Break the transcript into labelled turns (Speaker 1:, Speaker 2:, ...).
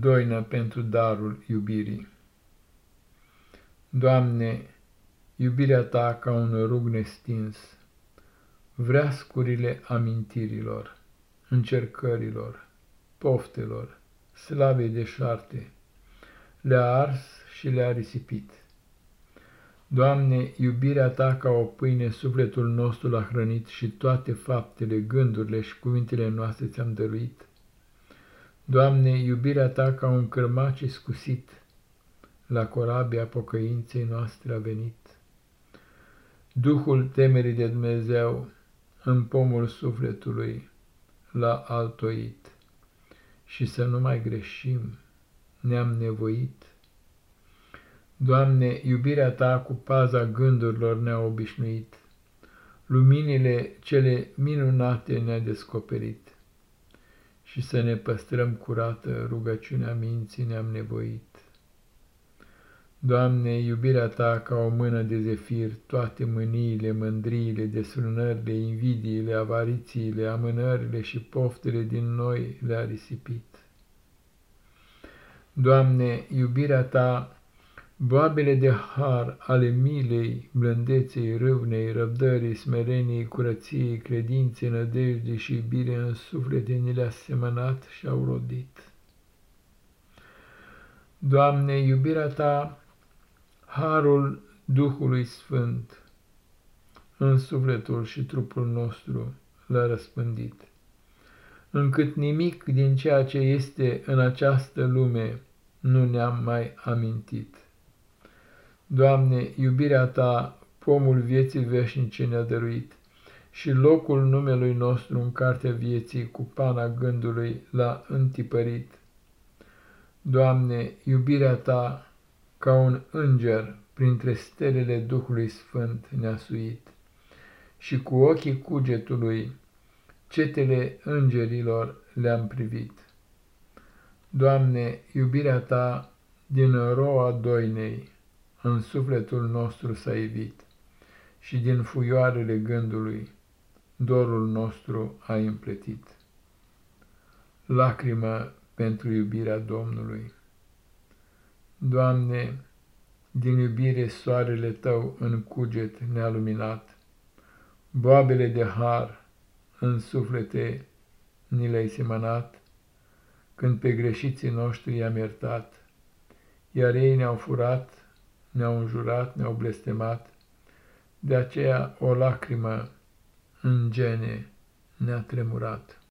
Speaker 1: doină pentru darul iubirii. Doamne, iubirea Ta ca un rug nestins, vreascurile amintirilor, încercărilor, poftelor, slavei deșarte, le-a ars și le-a risipit. Doamne, iubirea Ta ca o pâine sufletul nostru l-a hrănit și toate faptele, gândurile și cuvintele noastre ți-am dăruit Doamne, iubirea Ta ca un cârmac iscusit, la corabia pocăinței noastre a venit. Duhul temerii de Dumnezeu în pomul sufletului l-a altoit și să nu mai greșim, ne-am nevoit. Doamne, iubirea Ta cu paza gândurilor ne-a obișnuit, luminile cele minunate ne-a descoperit și să ne păstrăm curată rugăciunea minții ne-am nevoit. Doamne, iubirea Ta ca o mână de zefir, toate mâniile, mândriile, desfrânările, invidiile, avarițiile, amânările și poftele din noi le-a risipit. Doamne, iubirea Ta Boabele de har ale milei, blândeței, râvnei, răbdării, smereniei, curăției, credinței, nădejdii și iubire în suflete ni le-a semănat și au rodit. Doamne, iubirea Ta, harul Duhului Sfânt, în sufletul și trupul nostru l-a răspândit, încât nimic din ceea ce este în această lume nu ne-am mai amintit. Doamne, iubirea Ta, pomul vieții veșnice ne-a dăruit și locul numelui nostru în cartea vieții cu pana gândului l-a întipărit. Doamne, iubirea Ta, ca un înger, printre stelele Duhului Sfânt ne-a suit și cu ochii cugetului cetele îngerilor le-am privit. Doamne, iubirea Ta din roa doinei, în sufletul nostru s-a evit și din fuioarele gândului dorul nostru a împletit. Lacrimă pentru iubirea Domnului. Doamne, din iubire soarele Tău în cuget ne-a luminat, boabele de har în suflete ni le-ai semănat, când pe greșiții noștri i-am iertat, iar ei ne-au furat ne-au înjurat, ne-au blestemat, de aceea o lacrimă în gene ne-a tremurat.